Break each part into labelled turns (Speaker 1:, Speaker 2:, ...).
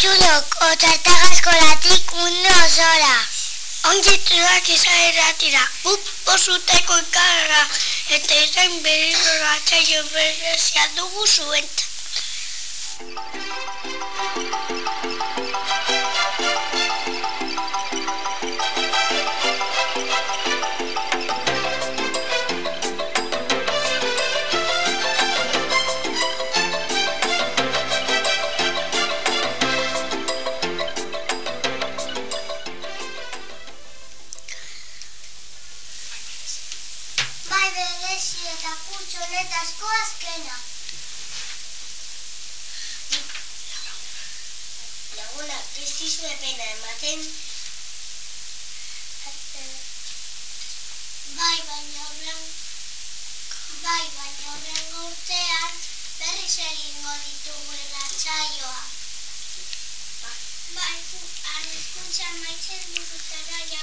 Speaker 1: Biok, otartagazkolatik mundu osora.
Speaker 2: Ongi tuak izan erratira, bup posuteko ikarra, eta izan berriro ratzaio berrezia dugu zuent.
Speaker 1: Bai, baina horren Bai, baina horren urtean berriz egingo ditugu irratsaioa. Bai, arrezkuntza maitzen dugutara ja,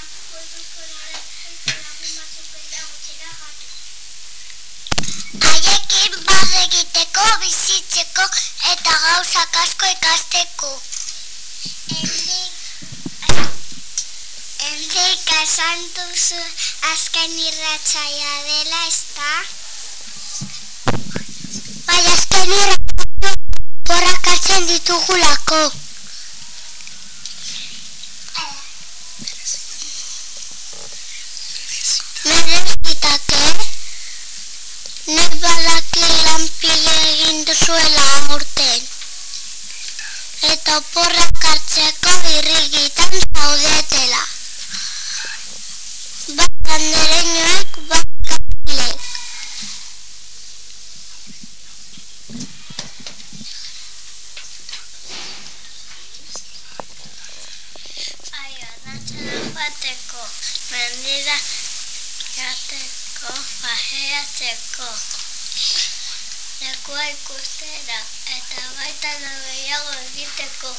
Speaker 1: nore, lagun batzuk eta gutxera jatu. Haiekin bat egiteko, bizitzeko eta gauzak asko ikasteko. Endik, endik esan duzu azken irratsaia dela, ezta? Bai, azken irratsaia hartzen ditugulako. Bat andereñoek, bat kapilek. Ai, arratxalan bateko, mendira jateko, bajeatzeko. Lekua ikustera, eta baita gehiago egiteko.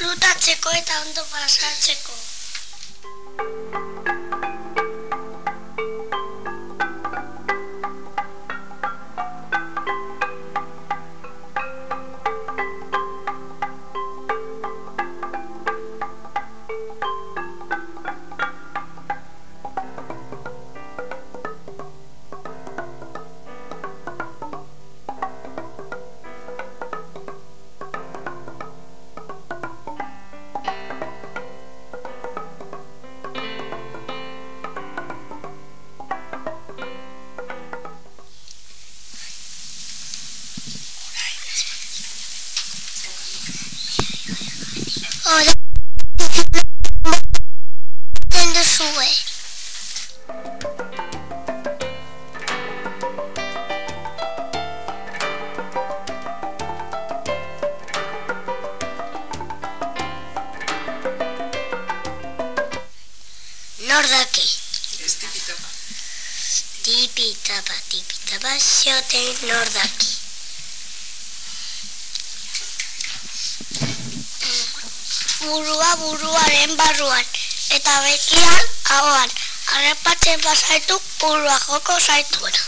Speaker 2: Sluta čeko je tam
Speaker 1: do paša. Zen duzue. Nor daki? Tipitapa, tipitapa, zioten nor daki.
Speaker 2: Burua buruaren barruan, eta bekian ahoan, arrepatzen bazaitu burua joko zaituena.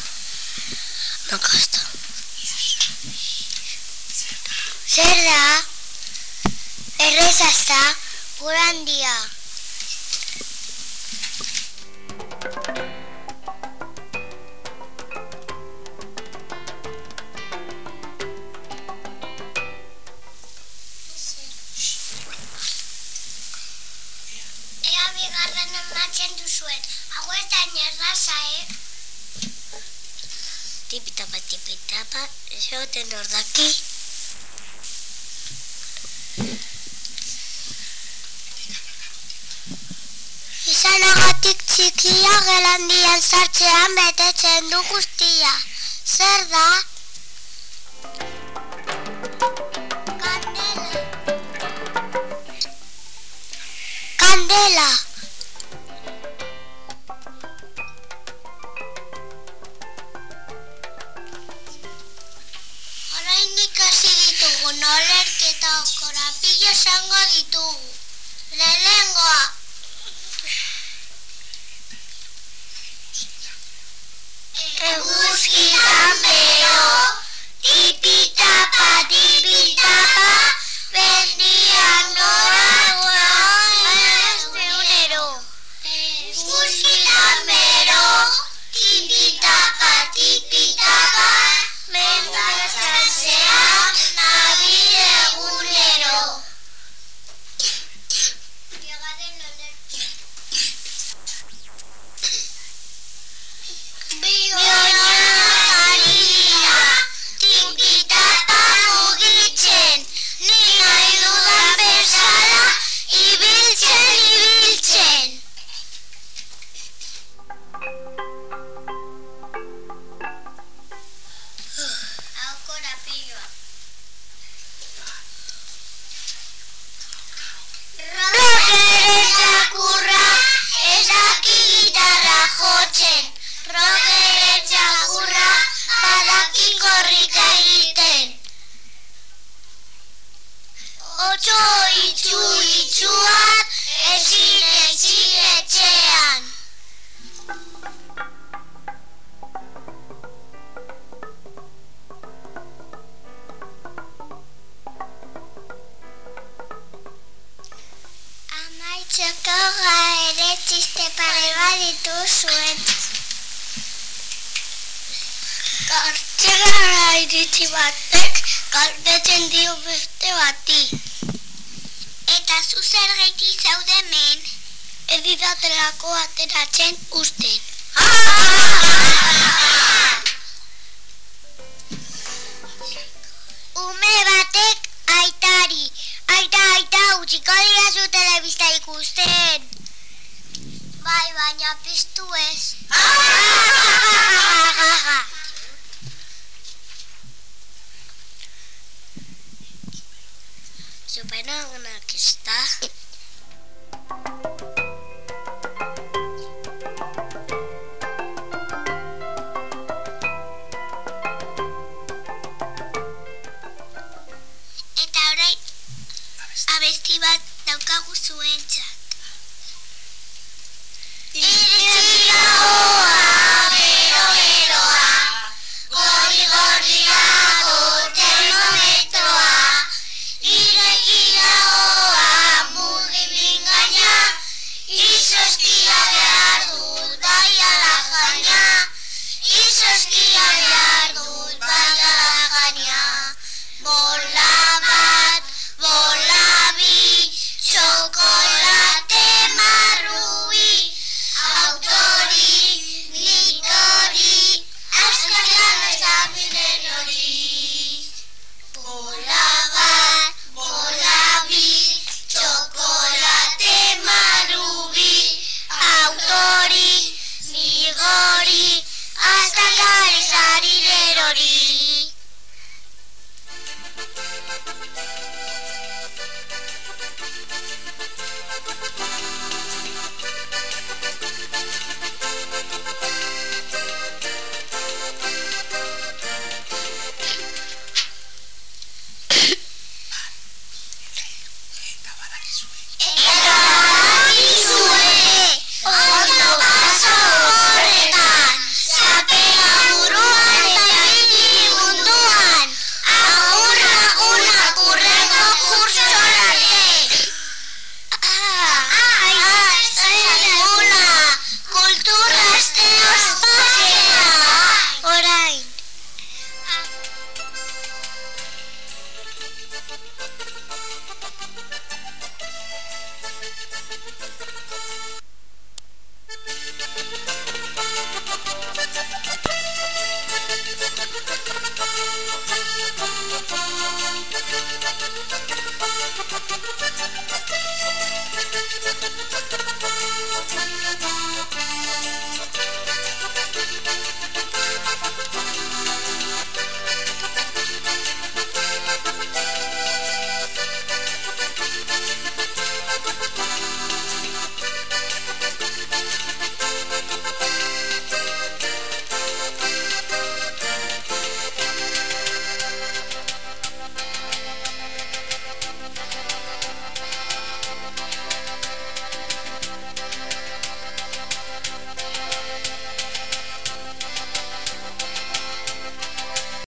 Speaker 1: Makasta. Zer da? Errezazta, gurandia. Ematzen duzuen, hau ez da nerraza, eh? Tipitapa, tipitapa, zeoten ordaki. Izanagatik txikia gelandian sartzean betetzen du guztia. Zer da? Kandela. Kandela. orain ikasi ditugu nolerketa okora pilo zango ditugu. Lelengoa. Eguzkitan beho, tipita patipita. dituzuen.
Speaker 2: Gartxegara iritsi batek, galdetzen dio beste bati.
Speaker 1: Eta zuzer gaiti zaude men,
Speaker 2: edidatelako ateratzen usten.
Speaker 1: Ha! piztu ez.
Speaker 2: Supena honak ez
Speaker 3: ez da.